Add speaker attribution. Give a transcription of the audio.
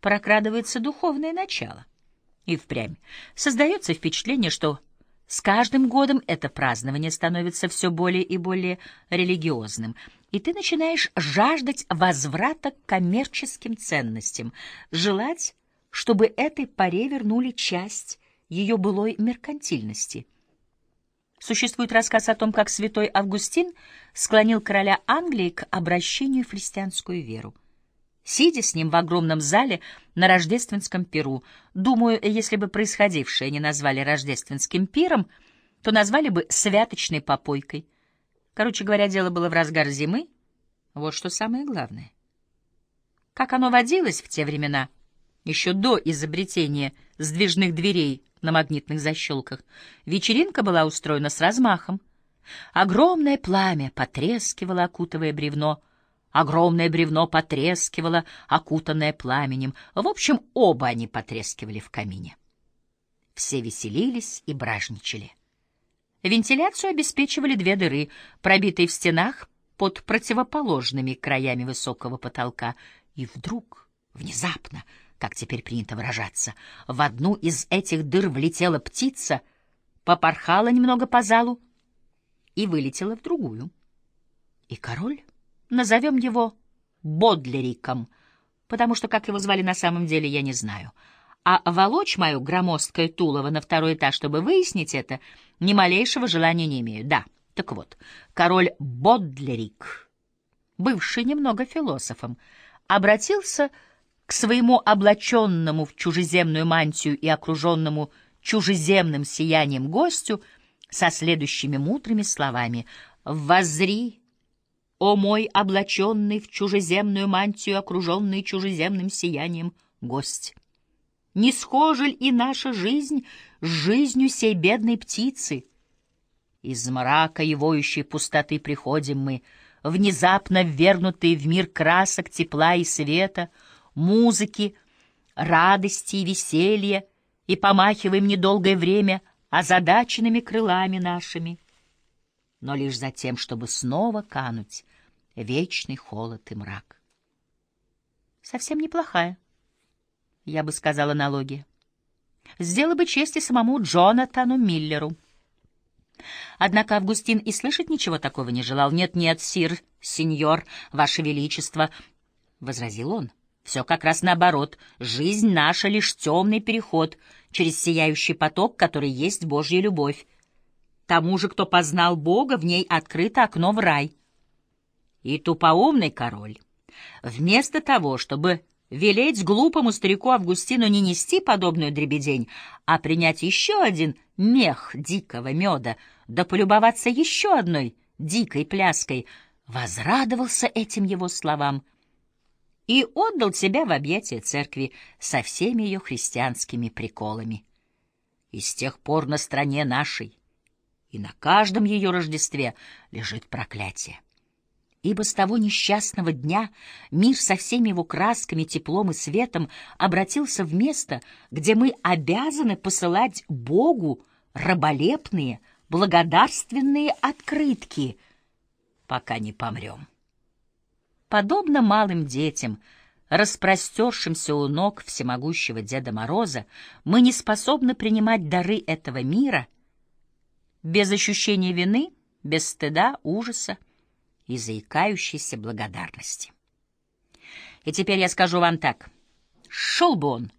Speaker 1: прокрадывается духовное начало. И впрямь создается впечатление, что с каждым годом это празднование становится все более и более религиозным, и ты начинаешь жаждать возврата к коммерческим ценностям, желать, чтобы этой паре вернули часть ее былой меркантильности. Существует рассказ о том, как святой Августин склонил короля Англии к обращению в христианскую веру сидя с ним в огромном зале на рождественском пиру. Думаю, если бы происходившее не назвали рождественским пиром, то назвали бы святочной попойкой. Короче говоря, дело было в разгар зимы. Вот что самое главное. Как оно водилось в те времена, еще до изобретения сдвижных дверей на магнитных защелках, вечеринка была устроена с размахом. Огромное пламя потрескивало, окутывая бревно — Огромное бревно потрескивало, окутанное пламенем. В общем, оба они потрескивали в камине. Все веселились и бражничали. Вентиляцию обеспечивали две дыры, пробитые в стенах под противоположными краями высокого потолка. И вдруг, внезапно, как теперь принято выражаться, в одну из этих дыр влетела птица, попорхала немного по залу и вылетела в другую. И король Назовем его Бодлериком, потому что, как его звали на самом деле, я не знаю. А волочь мое громоздкое тулово на второй этаж, чтобы выяснить это, ни малейшего желания не имею. Да, так вот, король Бодлерик, бывший немного философом, обратился к своему облаченному в чужеземную мантию и окруженному чужеземным сиянием гостю со следующими мудрыми словами «Воззри, о мой облаченный в чужеземную мантию, окруженный чужеземным сиянием гость! Не схожа ли и наша жизнь с жизнью сей бедной птицы? Из мрака и воющей пустоты приходим мы, внезапно ввергнутые в мир красок, тепла и света, музыки, радости и веселья, и помахиваем недолгое время озадаченными крылами нашими — но лишь за тем, чтобы снова кануть вечный холод и мрак. Совсем неплохая, я бы сказала, аналогия. Сделала бы честь и самому Джонатану Миллеру. Однако Августин и слышать ничего такого не желал. «Нет-нет, сир, сеньор, ваше величество», — возразил он. «Все как раз наоборот. Жизнь наша — лишь темный переход через сияющий поток, который есть Божья любовь. Тому же, кто познал Бога, в ней открыто окно в рай. И тупоумный король, вместо того, чтобы велеть глупому старику Августину не нести подобную дребедень, а принять еще один мех дикого меда, да полюбоваться еще одной дикой пляской, возрадовался этим его словам и отдал себя в объятия церкви со всеми ее христианскими приколами. И с тех пор на стране нашей и на каждом ее Рождестве лежит проклятие. Ибо с того несчастного дня мир со всеми его красками, теплом и светом обратился в место, где мы обязаны посылать Богу раболепные, благодарственные открытки, пока не помрем. Подобно малым детям, распростершимся у ног всемогущего Деда Мороза, мы не способны принимать дары этого мира — без ощущения вины, без стыда, ужаса и заикающейся благодарности. И теперь я скажу вам так. Шел бы он